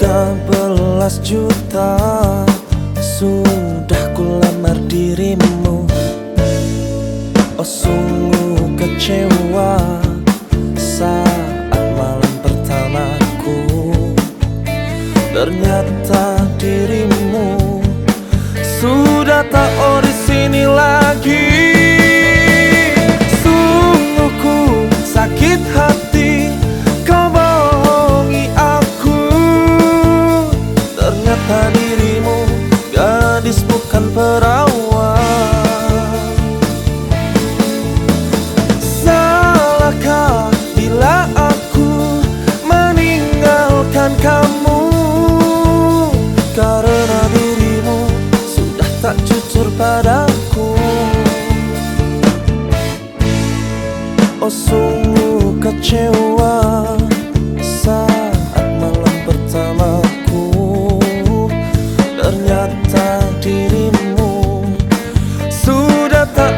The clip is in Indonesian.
Ternyata sudah kulamar dirimu. Oh sungguh kecewa saat malam pertamaku. Ternyata dirimu sudah tak ori padaku. Oh sungguh kecewa Saat malam pertamaku Ternyata dirimu Sudah tak